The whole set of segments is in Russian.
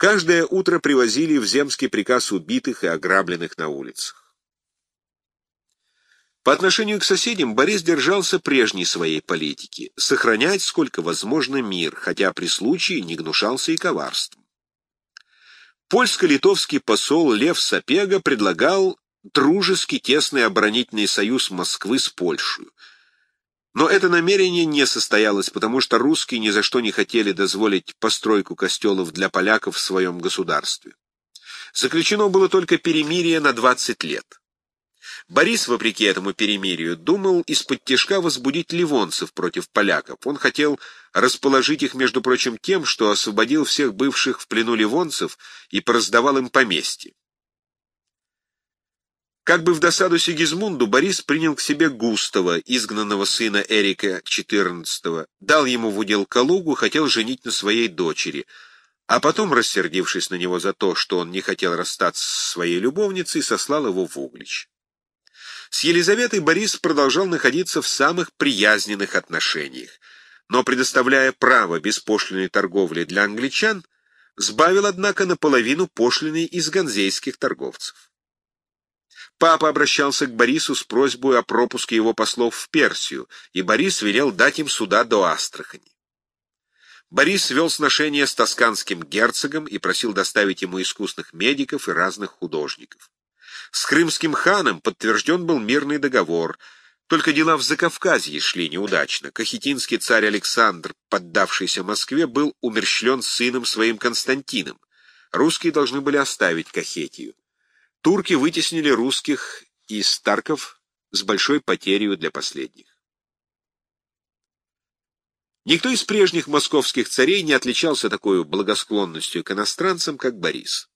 Каждое утро привозили в земский приказ убитых и ограбленных на улицах. По отношению к соседям Борис держался прежней своей политики — сохранять сколько возможно мир, хотя при случае не гнушался и коварством. Польско-литовский посол Лев Сапега предлагал дружеский тесный оборонительный союз Москвы с Польшей, но это намерение не состоялось, потому что русские ни за что не хотели дозволить постройку костелов для поляков в своем государстве. Заключено было только перемирие на 20 лет. Борис, вопреки этому перемирию, думал из-под тяжка возбудить ливонцев против поляков. Он хотел расположить их, между прочим, тем, что освободил всех бывших в плену ливонцев и пораздавал им поместье. Как бы в досаду Сигизмунду, Борис принял к себе Густава, изгнанного сына Эрика XIV, дал ему в удел Калугу, хотел женить на своей дочери, а потом, рассердившись на него за то, что он не хотел расстаться со своей любовницей, сослал его в Углич. С Елизаветой Борис продолжал находиться в самых приязненных отношениях, но, предоставляя право беспошлиной торговли для англичан, сбавил, однако, наполовину пошлины из ганзейских торговцев. Папа обращался к Борису с просьбой о пропуске его послов в Персию, и Борис велел дать им суда до Астрахани. Борис вел сношения с тосканским герцогом и просил доставить ему искусных медиков и разных художников. С крымским ханом подтвержден был мирный договор, только дела в Закавказье шли неудачно. Кахетинский царь Александр, поддавшийся Москве, был умерщвлен сыном своим Константином. Русские должны были оставить Кахетию. Турки вытеснили русских из Тарков с большой потерей для последних. Никто из прежних московских царей не отличался такой благосклонностью к иностранцам, как Борис.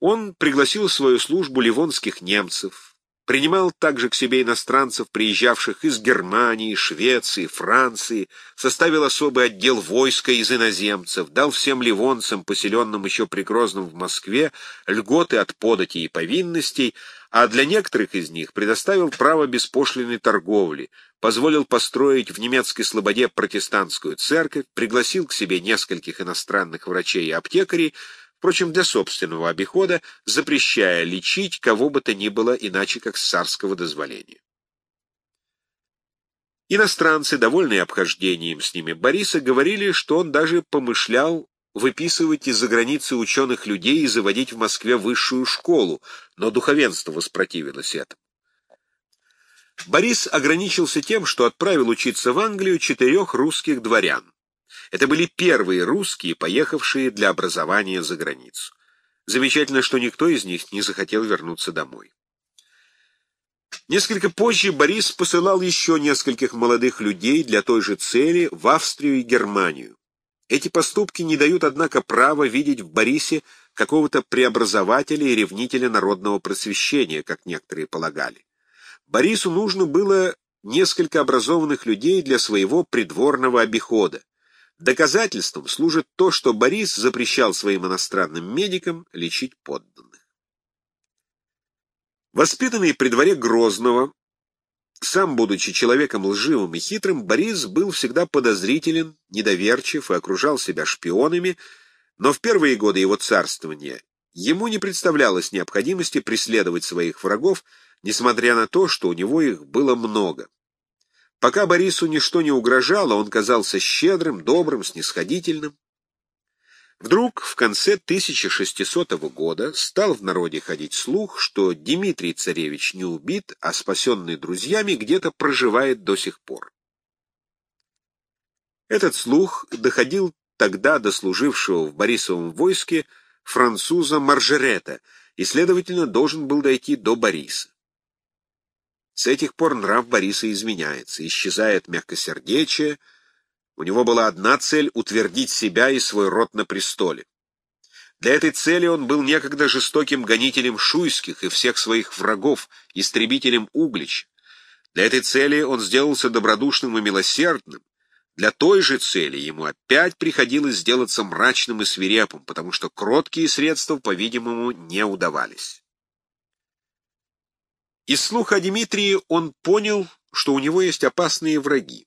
Он пригласил в свою службу ливонских немцев, принимал также к себе иностранцев, приезжавших из Германии, Швеции, Франции, составил особый отдел войска из иноземцев, дал всем ливонцам, поселенным еще при Грозном в Москве, льготы от подати и повинностей, а для некоторых из них предоставил право беспошлиной торговли, позволил построить в немецкой слободе протестантскую церковь, пригласил к себе нескольких иностранных врачей и аптекарей, впрочем, для собственного обихода, запрещая лечить кого бы то ни было иначе, как с царского дозволения. Иностранцы, довольные обхождением с ними Бориса, говорили, что он даже помышлял выписывать из-за границы ученых людей и заводить в Москве высшую школу, но духовенство воспротивилось этому. Борис ограничился тем, что отправил учиться в Англию четырех русских дворян. Это были первые русские, поехавшие для образования за границу. Замечательно, что никто из них не захотел вернуться домой. Несколько позже Борис посылал еще нескольких молодых людей для той же цели в Австрию и Германию. Эти поступки не дают, однако, права видеть в Борисе какого-то преобразователя и ревнителя народного просвещения, как некоторые полагали. Борису нужно было несколько образованных людей для своего придворного обихода. Доказательством служит то, что Борис запрещал своим иностранным медикам лечить подданных. Воспитанный при дворе Грозного, сам будучи человеком лживым и хитрым, Борис был всегда подозрителен, недоверчив и окружал себя шпионами, но в первые годы его царствования ему не представлялось необходимости преследовать своих врагов, несмотря на то, что у него их было много. Пока Борису ничто не угрожало, он казался щедрым, добрым, снисходительным. Вдруг в конце 1600 года стал в народе ходить слух, что Дмитрий Царевич не убит, а спасенный друзьями где-то проживает до сих пор. Этот слух доходил тогда до служившего в Борисовом войске француза Маржерета и, следовательно, должен был дойти до Бориса. С этих пор нрав Бориса изменяется, исчезает мягкосердечие, у него была одна цель — утвердить себя и свой род на престоле. Для этой цели он был некогда жестоким гонителем шуйских и всех своих врагов, истребителем Углич. Для этой цели он сделался добродушным и милосердным. Для той же цели ему опять приходилось сделаться мрачным и свирепым, потому что кроткие средства, по-видимому, не удавались. Из слуха о он понял, что у него есть опасные враги.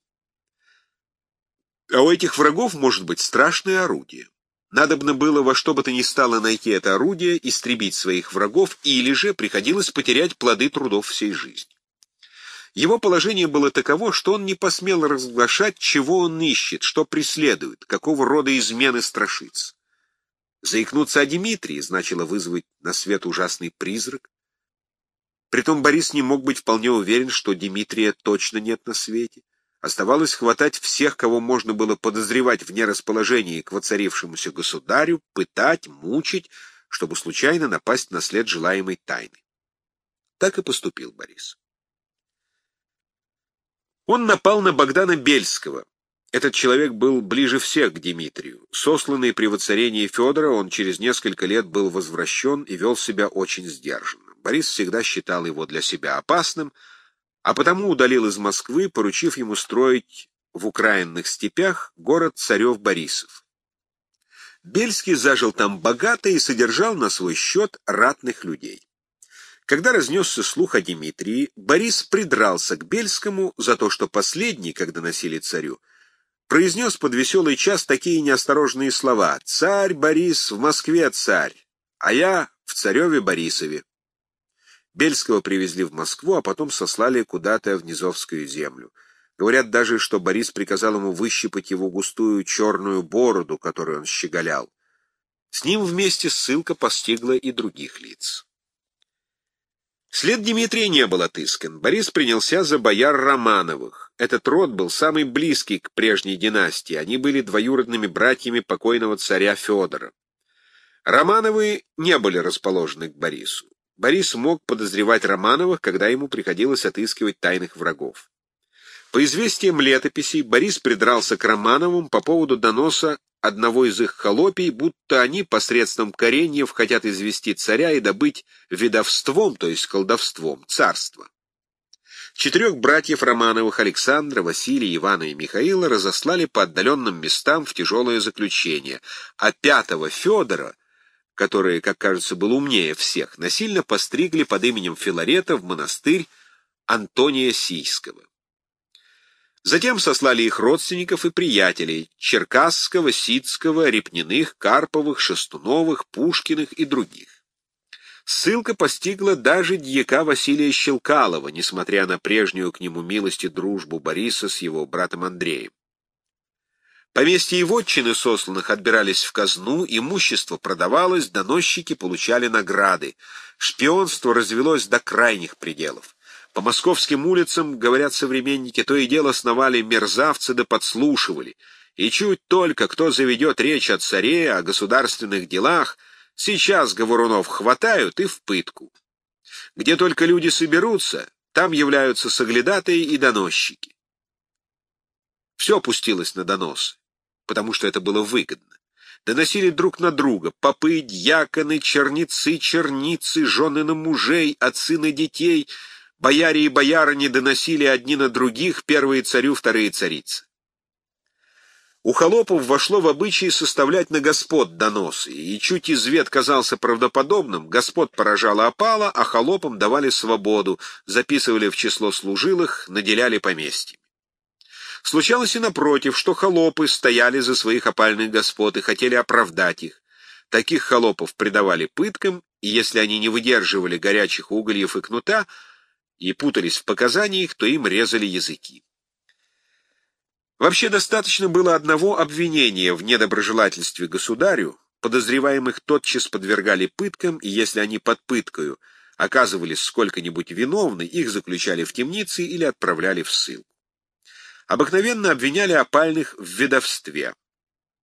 А у этих врагов может быть страшное орудие. Надобно было во что бы то ни стало найти это орудие, истребить своих врагов, или же приходилось потерять плоды трудов всей жизни. Его положение было таково, что он не посмел разглашать, чего он ищет, что преследует, какого рода измены страшится. Заикнуться о Дмитрии значило вызвать на свет ужасный призрак. Притом Борис не мог быть вполне уверен, что Дмитрия точно нет на свете. Оставалось хватать всех, кого можно было подозревать в нерасположении к воцарившемуся государю, пытать, мучить, чтобы случайно напасть на след желаемой тайны. Так и поступил Борис. Он напал на Богдана Бельского. Этот человек был ближе всех к Дмитрию. Сосланный при воцарении Федора, он через несколько лет был возвращен и вел себя очень сдержанно. Борис всегда считал его для себя опасным, а потому удалил из Москвы, поручив ему строить в украинных степях город царев-борисов. Бельский зажил там богато и содержал на свой счет ратных людей. Когда разнесся слух о Дмитрии, Борис придрался к Бельскому за то, что последний, когда носили царю, произнес под веселый час такие неосторожные слова «Царь Борис в Москве царь, а я в цареве Борисове». Бельского привезли в Москву, а потом сослали куда-то в Низовскую землю. Говорят даже, что Борис приказал ему выщипать его густую черную бороду, которую он щеголял. С ним вместе ссылка постигла и других лиц. След Дмитрия не был отыскан. Борис принялся за бояр Романовых. Этот род был самый близкий к прежней династии. Они были двоюродными братьями покойного царя Федора. Романовы не были расположены к Борису. Борис мог подозревать Романовых, когда ему приходилось отыскивать тайных врагов. По известиям летописей, Борис придрался к Романовым по поводу доноса одного из их холопий, будто они посредством кореньев хотят извести царя и добыть ведовством, то есть колдовством, царство. Четырех братьев Романовых Александра, Василия, Ивана и Михаила разослали по отдаленным местам в тяжелое заключение, а пятого Федора — который, как кажется, был умнее всех, насильно постригли под именем Филарета в монастырь Антония Сийского. Затем сослали их родственников и приятелей — Черкасского, Сицкого, Репниных, Карповых, Шестуновых, Пушкиных и других. Ссылка постигла даже дьяка Василия Щелкалова, несмотря на прежнюю к нему милость и дружбу Бориса с его братом Андреем. Поместья и вотчины сосланных отбирались в казну, имущество продавалось, доносчики получали награды. Шпионство развелось до крайних пределов. По московским улицам, говорят современники, то и дело сновали мерзавцы да подслушивали. И чуть только кто заведет речь о царе, о государственных делах, сейчас говорунов хватают и в пытку. Где только люди соберутся, там являются соглядатые и доносчики. Все опустилось на доносы потому что это было выгодно. Доносили друг на друга попы, дьяконы, черницы, черницы, жены на мужей, отцы на детей. Бояре и боярыни доносили одни на других, первые царю, вторые царицы. У холопов вошло в обычай составлять на господ доносы, и чуть извет казался правдоподобным, господ поражала опала, а холопам давали свободу, записывали в число служилых, наделяли поместьями. Случалось и напротив, что холопы стояли за своих опальных господ и хотели оправдать их. Таких холопов предавали пыткам, и если они не выдерживали горячих угольев и кнута и путались в показаниях, то им резали языки. Вообще достаточно было одного обвинения в недоброжелательстве государю, подозреваемых тотчас подвергали пыткам, и если они под пыткою оказывались сколько-нибудь виновны, их заключали в темницы или отправляли в ссылку обыкновенно обвиняли опальных в ведовстве.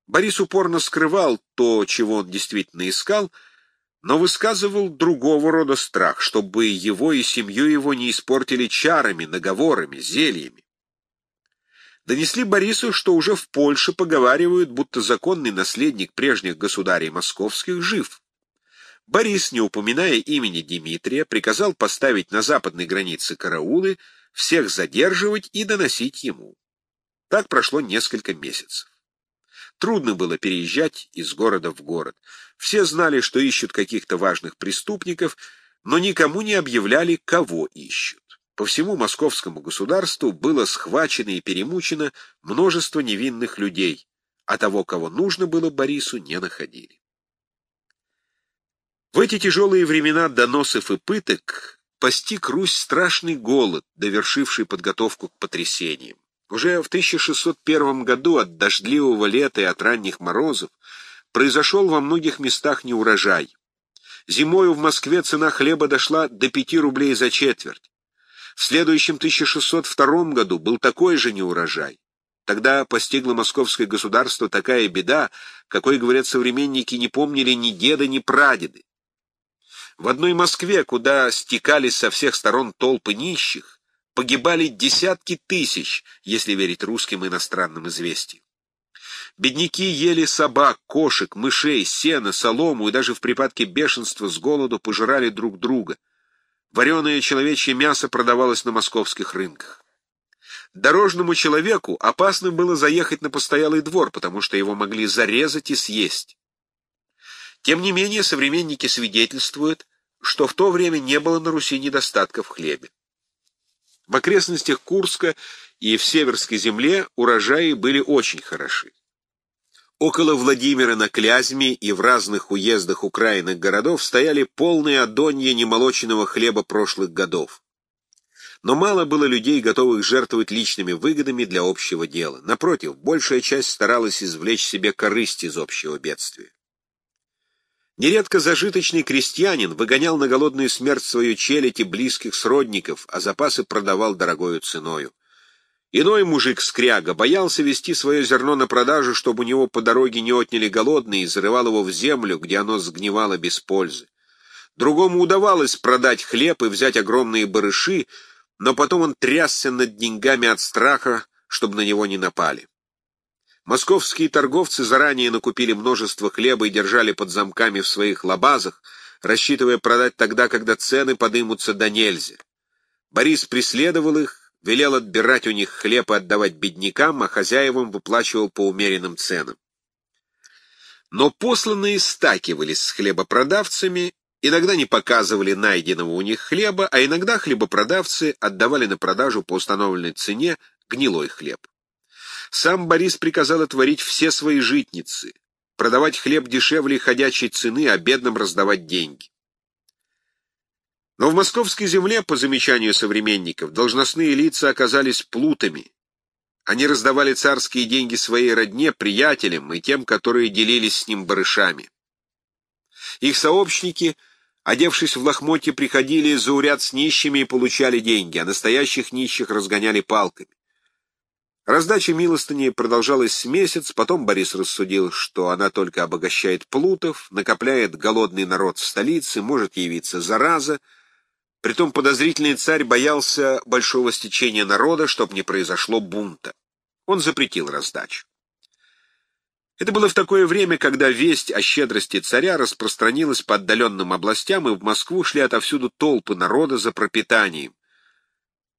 Борис упорно скрывал то, чего он действительно искал, но высказывал другого рода страх, чтобы его и семью его не испортили чарами, наговорами, зельями. Донесли Борису, что уже в Польше поговаривают, будто законный наследник прежних государей московских жив. Борис, не упоминая имени Дмитрия, приказал поставить на западной границе караулы, всех задерживать и доносить ему. Так прошло несколько месяцев. Трудно было переезжать из города в город. Все знали, что ищут каких-то важных преступников, но никому не объявляли, кого ищут. По всему московскому государству было схвачено и перемучено множество невинных людей, а того, кого нужно было Борису, не находили. В эти тяжелые времена доносов и пыток постиг Русь страшный голод, довершивший подготовку к потрясениям. Уже в 1601 году от дождливого лета и от ранних морозов произошел во многих местах неурожай. Зимою в Москве цена хлеба дошла до 5 рублей за четверть. В следующем 1602 году был такой же неурожай. Тогда постигла московское государство такая беда, какой, говорят современники, не помнили ни деда, ни прадеды. В одной Москве, куда стекались со всех сторон толпы нищих, погибали десятки тысяч, если верить русским иностранным известиям. Бедняки ели собак, кошек, мышей, сено, солому и даже в припадке бешенства с голоду пожирали друг друга. Вареное человечье мясо продавалось на московских рынках. Дорожному человеку опасно было заехать на постоялый двор, потому что его могли зарезать и съесть. Тем не менее, современники свидетельствуют, что в то время не было на Руси недостатка в хлебе. В окрестностях Курска и в Северской земле урожаи были очень хороши. Около Владимира на Клязьме и в разных уездах украинных городов стояли полные адонья немолоченного хлеба прошлых годов. Но мало было людей, готовых жертвовать личными выгодами для общего дела. Напротив, большая часть старалась извлечь себе корысть из общего бедствия. Нередко зажиточный крестьянин выгонял на голодную смерть свою челядь и близких сродников, а запасы продавал дорогою ценою. Иной мужик-скряга боялся вести свое зерно на продажу, чтобы у него по дороге не отняли голодные, и зарывал его в землю, где оно сгнивало без пользы. Другому удавалось продать хлеб и взять огромные барыши, но потом он трясся над деньгами от страха, чтобы на него не напали. Московские торговцы заранее накупили множество хлеба и держали под замками в своих лабазах, рассчитывая продать тогда, когда цены подымутся до нельзя. Борис преследовал их, велел отбирать у них хлеб и отдавать беднякам, а хозяевам выплачивал по умеренным ценам. Но посланные стакивались с хлебопродавцами, иногда не показывали найденного у них хлеба, а иногда хлебопродавцы отдавали на продажу по установленной цене гнилой хлеб. Сам Борис приказал отворить все свои житницы, продавать хлеб дешевле ходячей цены, а бедным раздавать деньги. Но в московской земле, по замечанию современников, должностные лица оказались плутами. Они раздавали царские деньги своей родне, приятелям и тем, которые делились с ним барышами. Их сообщники, одевшись в лохмотье, приходили за уряд с нищими и получали деньги, а настоящих нищих разгоняли палками. Раздача милостыни продолжалась месяц, потом Борис рассудил, что она только обогащает плутов, накопляет голодный народ в столице, может явиться зараза, Притом подозрительный царь боялся большого стечения народа, чтобы не произошло бунта. Он запретил раздачу. Это было в такое время, когда весть о щедрости царя распространилась по отдаленным областям, и в Москву шли отовсюду толпы народа за пропитанием.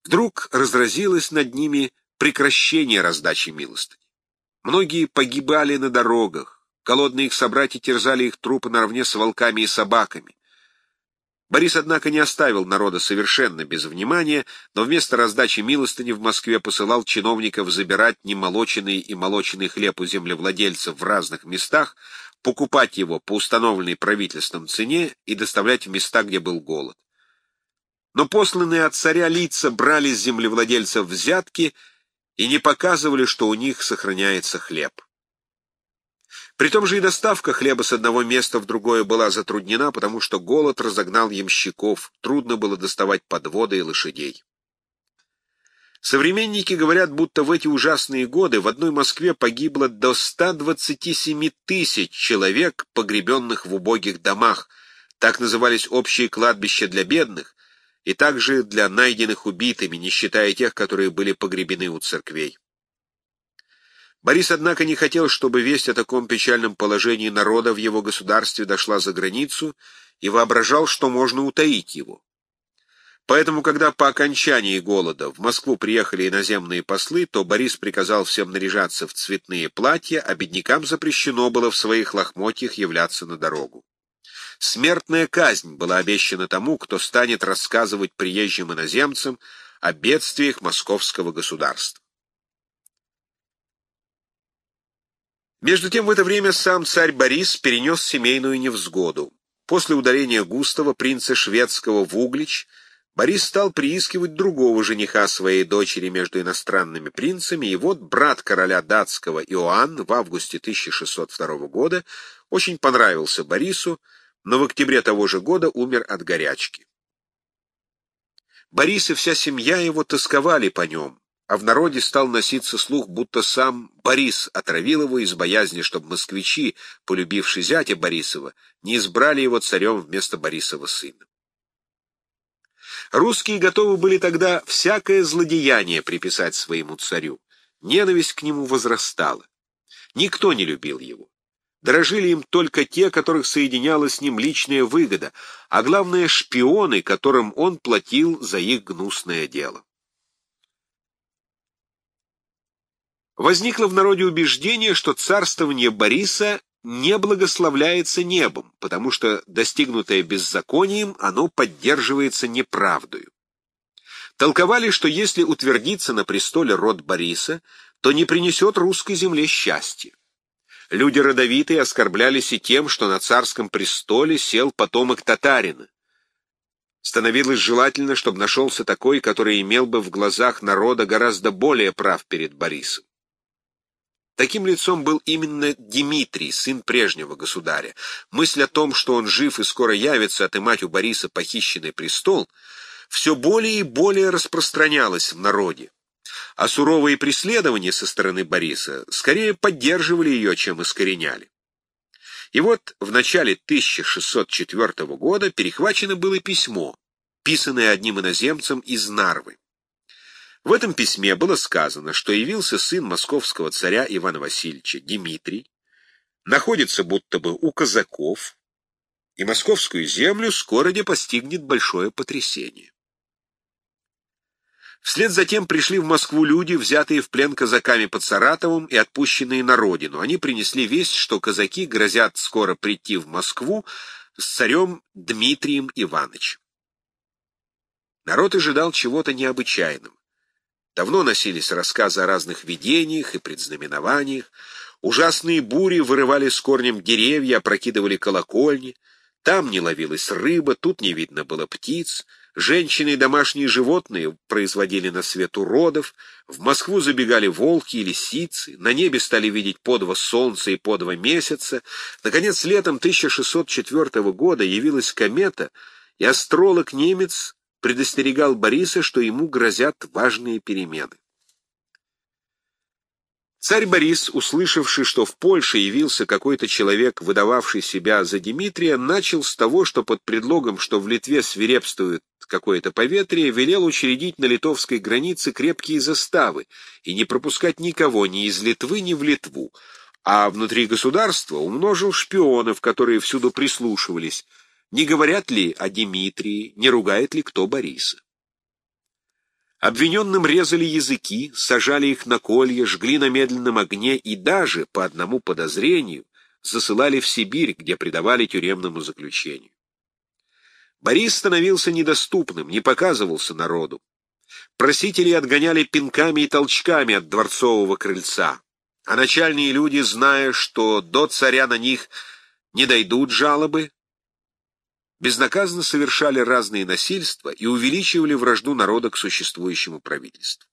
Вдруг разразилось над ними прекращение раздачи милостыни. Многие погибали на дорогах, голодные их собратья терзали их трупы наравне с волками и собаками. Борис, однако, не оставил народа совершенно без внимания, но вместо раздачи милостыни в Москве посылал чиновников забирать немолоченный и молоченный хлеб у землевладельцев в разных местах, покупать его по установленной правительством цене и доставлять в места, где был голод. Но посланные от царя лица брали с землевладельцев взятки и не показывали, что у них сохраняется хлеб. При том же и доставка хлеба с одного места в другое была затруднена, потому что голод разогнал ямщиков, трудно было доставать подводы и лошадей. Современники говорят, будто в эти ужасные годы в одной Москве погибло до 127 тысяч человек, погребенных в убогих домах, так назывались общие кладбища для бедных, и также для найденных убитыми, не считая тех, которые были погребены у церквей. Борис, однако, не хотел, чтобы весть о таком печальном положении народа в его государстве дошла за границу и воображал, что можно утаить его. Поэтому, когда по окончании голода в Москву приехали иноземные послы, то Борис приказал всем наряжаться в цветные платья, а беднякам запрещено было в своих лохмотьях являться на дорогу. Смертная казнь была обещана тому, кто станет рассказывать приезжим иноземцам о бедствиях московского государства. Между тем в это время сам царь Борис перенес семейную невзгоду. После удаления Густава, принца шведского, в Углич, Борис стал приискивать другого жениха своей дочери между иностранными принцами, и вот брат короля датского Иоанн в августе 1602 года очень понравился Борису, но в октябре того же года умер от горячки. Борис и вся семья его тосковали по нем, а в народе стал носиться слух, будто сам Борис отравил его из боязни, чтобы москвичи, полюбившие зятя Борисова, не избрали его царем вместо Борисова сына. Русские готовы были тогда всякое злодеяние приписать своему царю. Ненависть к нему возрастала. Никто не любил его. Дорожили им только те, которых соединяла с ним личная выгода, а главное — шпионы, которым он платил за их гнусное дело. Возникло в народе убеждение, что царствование Бориса не благословляется небом, потому что, достигнутое беззаконием, оно поддерживается неправдою. Толковали, что если утвердится на престоле род Бориса, то не принесет русской земле счастья. Люди родовитые оскорблялись и тем, что на царском престоле сел потомок татарина. Становилось желательно, чтобы нашелся такой, который имел бы в глазах народа гораздо более прав перед Борисом. Таким лицом был именно Дмитрий, сын прежнего государя. Мысль о том, что он жив и скоро явится отымать у Бориса похищенный престол, все более и более распространялась в народе. А суровые преследования со стороны Бориса скорее поддерживали ее, чем искореняли. И вот в начале 1604 года перехвачено было письмо, писанное одним иноземцем из Нарвы. В этом письме было сказано, что явился сын московского царя Ивана Васильевича, Дмитрий, находится будто бы у казаков, и московскую землю скоро не постигнет большое потрясение. Вслед за тем пришли в Москву люди, взятые в плен казаками под Саратовым и отпущенные на родину. Они принесли весть, что казаки грозят скоро прийти в Москву с царем Дмитрием Ивановичем. Народ ожидал чего-то необычайного. Давно носились рассказы о разных видениях и предзнаменованиях. Ужасные бури вырывали с корнем деревья, опрокидывали колокольни. Там не ловилась рыба, тут не видно было птиц. Женщины и домашние животные производили на свет уродов. В Москву забегали волки и лисицы. На небе стали видеть по два солнца и по два месяца. Наконец, летом 1604 года явилась комета, и астролог-немец предостерегал Бориса, что ему грозят важные перемены. Царь Борис, услышавший, что в Польше явился какой-то человек, выдававший себя за Дмитрия, начал с того, что под предлогом, что в Литве свирепствует какое-то поветрие, велел учредить на литовской границе крепкие заставы и не пропускать никого ни из Литвы, ни в Литву, а внутри государства умножил шпионов, которые всюду прислушивались, не говорят ли о Дмитрии, не ругает ли кто Бориса. Обвиненным резали языки, сажали их на колья, жгли на медленном огне и даже, по одному подозрению, засылали в Сибирь, где предавали тюремному заключению. Борис становился недоступным, не показывался народу. Просителей отгоняли пинками и толчками от дворцового крыльца, а начальные люди, зная, что до царя на них не дойдут жалобы, безнаказанно совершали разные насильства и увеличивали вражду народа к существующему правительству.